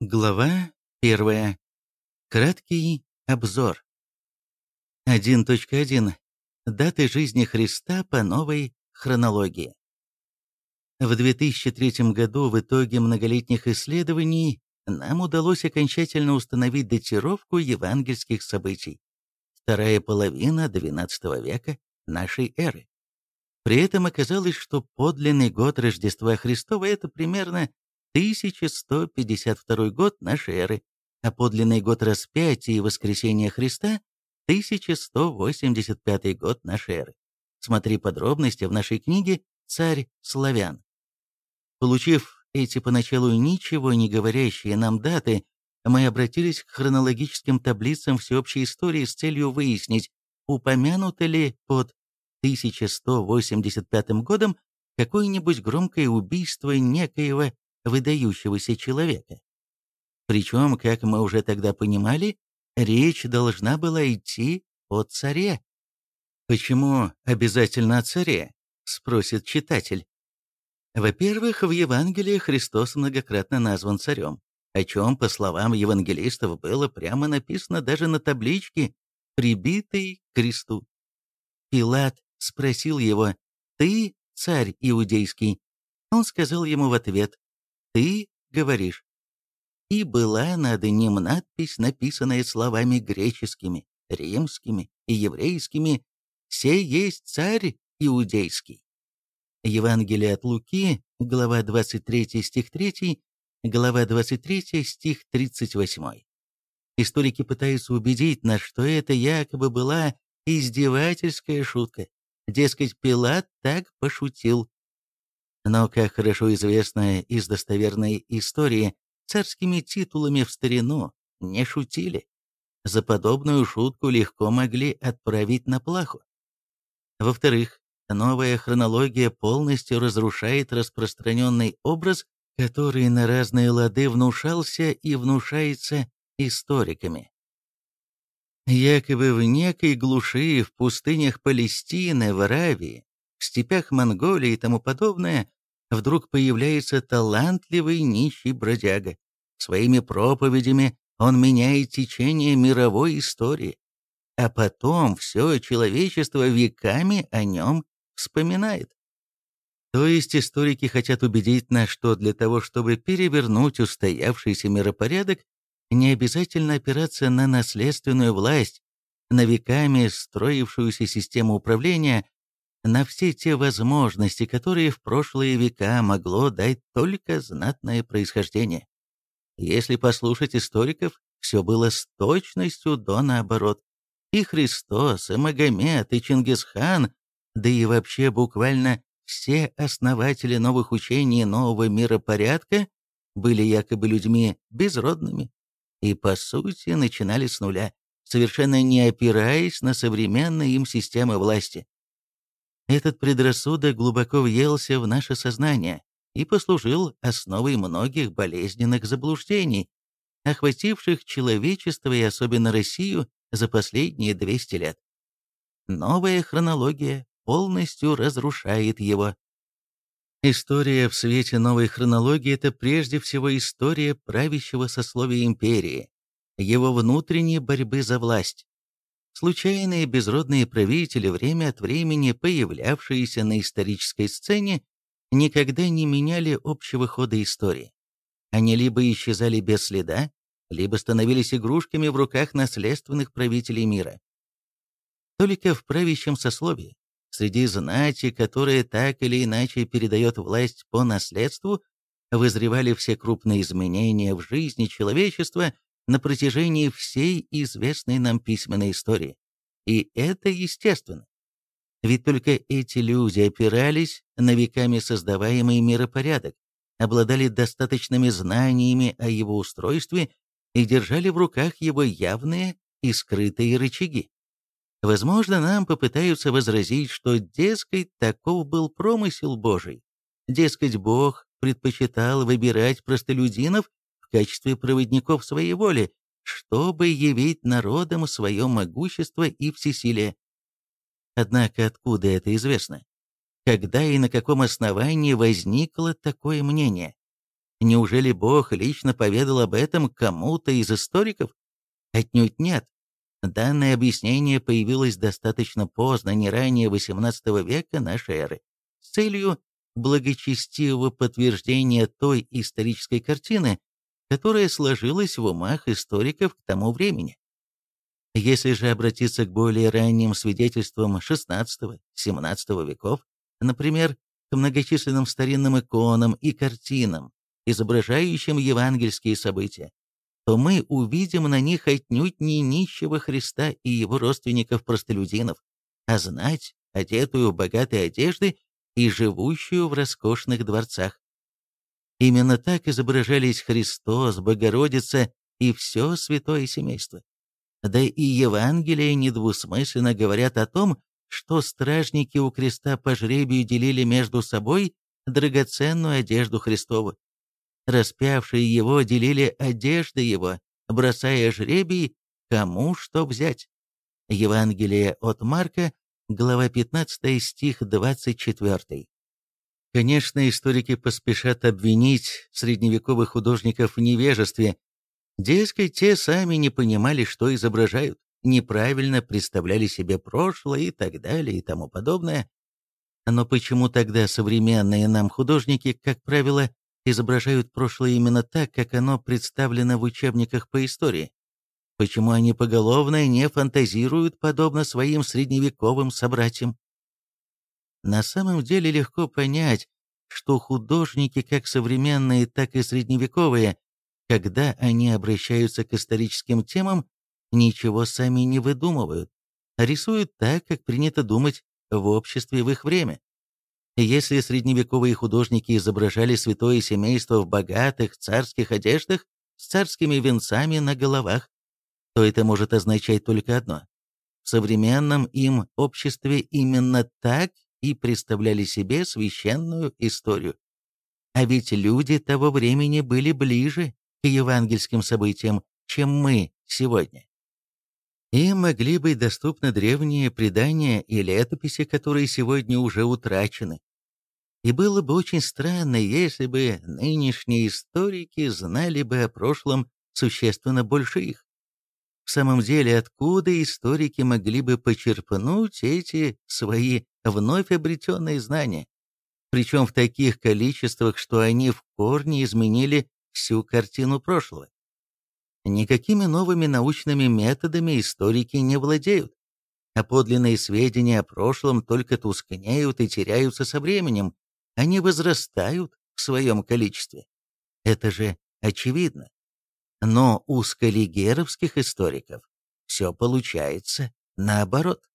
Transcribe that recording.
Глава 1. Краткий обзор. 1.1. Даты жизни Христа по новой хронологии. В 2003 году в итоге многолетних исследований нам удалось окончательно установить датировку евангельских событий. Вторая половина XII века нашей эры. При этом оказалось, что подлинный год Рождества Христова – это примерно 1152 год нашей эры, а подлинный год распятия и воскресения Христа – 1185 год нашей эры. Смотри подробности в нашей книге «Царь славян». Получив эти поначалу ничего не говорящие нам даты, мы обратились к хронологическим таблицам всеобщей истории с целью выяснить, упомянуто ли под 1185 годом какое-нибудь громкое убийство некоего выдающегося человека. Причем, как мы уже тогда понимали, речь должна была идти о царе. «Почему обязательно о царе?» – спросит читатель. Во-первых, в Евангелии Христос многократно назван царем, о чем, по словам евангелистов, было прямо написано даже на табличке, прибитой к кресту. Пилат спросил его, «Ты царь иудейский?» Он сказал ему в ответ, ты говоришь. И была над ним надпись, написанная словами греческими, римскими и еврейскими «Сей есть царь иудейский». Евангелие от Луки, глава 23, стих 3, глава 23, стих 38. Историки пытаются убедить нас, что это якобы была издевательская шутка. Дескать, Пилат так пошутил. Но, как хорошо известно из достоверной истории, царскими титулами в старину не шутили. За подобную шутку легко могли отправить на плаху. Во-вторых, новая хронология полностью разрушает распространенный образ, который на разные лады внушался и внушается историками. Якобы в некой глуши, в пустынях Палестины, в Аравии, в степях Монголии и тому подобное, вдруг появляется талантливый нищий бродяга. Своими проповедями он меняет течение мировой истории. А потом все человечество веками о нем вспоминает. То есть историки хотят убедить нас, что для того, чтобы перевернуть устоявшийся миропорядок, не обязательно опираться на наследственную власть, на веками строившуюся систему управления, на все те возможности, которые в прошлые века могло дать только знатное происхождение. Если послушать историков, все было с точностью до наоборот. И Христос, и Магомед, и Чингисхан, да и вообще буквально все основатели новых учений нового миропорядка были якобы людьми безродными и, по сути, начинали с нуля, совершенно не опираясь на современные им системы власти. Этот предрассудок глубоко въелся в наше сознание и послужил основой многих болезненных заблуждений, охвативших человечество и особенно Россию за последние 200 лет. Новая хронология полностью разрушает его. История в свете новой хронологии – это прежде всего история правящего сословия империи, его внутренней борьбы за власть. Случайные безродные правители, время от времени появлявшиеся на исторической сцене, никогда не меняли общего хода истории. Они либо исчезали без следа, либо становились игрушками в руках наследственных правителей мира. Только в правящем сословии, среди знати, которая так или иначе передает власть по наследству, вызревали все крупные изменения в жизни человечества на протяжении всей известной нам письменной истории. И это естественно. Ведь только эти люди опирались на веками создаваемый миропорядок, обладали достаточными знаниями о его устройстве и держали в руках его явные и скрытые рычаги. Возможно, нам попытаются возразить, что, дескать, таков был промысел Божий. Дескать, Бог предпочитал выбирать простолюдинов в качестве проводников своей воли, чтобы явить народам свое могущество и всесилие. Однако откуда это известно? Когда и на каком основании возникло такое мнение? Неужели Бог лично поведал об этом кому-то из историков? Отнюдь нет. Данное объяснение появилось достаточно поздно, не ранее XVIII века нашей эры, с целью благочестивого подтверждения той исторической картины, которая сложилась в умах историков к тому времени. Если же обратиться к более ранним свидетельствам XVI-XVII веков, например, к многочисленным старинным иконам и картинам, изображающим евангельские события, то мы увидим на них отнюдь не нищего Христа и его родственников-простолюдинов, а знать, одетую в богатые одежды и живущую в роскошных дворцах. Именно так изображались Христос, Богородица и все святое семейство. Да и Евангелия недвусмысленно говорят о том, что стражники у креста по жребию делили между собой драгоценную одежду Христову. Распявшие его делили одежды его, бросая жребий, кому что взять. Евангелие от Марка, глава 15, стих 24. Конечно, историки поспешат обвинить средневековых художников в невежестве. Дескать, те сами не понимали, что изображают, неправильно представляли себе прошлое и так далее и тому подобное. Но почему тогда современные нам художники, как правило, изображают прошлое именно так, как оно представлено в учебниках по истории. Почему они поголовно не фантазируют, подобно своим средневековым собратьям? На самом деле легко понять, что художники, как современные, так и средневековые, когда они обращаются к историческим темам, ничего сами не выдумывают, а рисуют так, как принято думать в обществе в их время. Если средневековые художники изображали святое семейство в богатых царских одеждах с царскими венцами на головах, то это может означать только одно. В современном им обществе именно так и представляли себе священную историю. А ведь люди того времени были ближе к евангельским событиям, чем мы сегодня. Им могли быть доступны древние предания и летописи, которые сегодня уже утрачены, и было бы очень странно, если бы нынешние историки знали бы о прошлом существенно больше их. В самом деле, откуда историки могли бы почерпнуть эти свои вновь обретенные знания? Причем в таких количествах, что они в корне изменили всю картину прошлого. Никакими новыми научными методами историки не владеют, а подлинные сведения о прошлом только тускнеют и теряются со временем, они возрастают в своем количестве. Это же очевидно. Но у скаллигеровских историков все получается наоборот.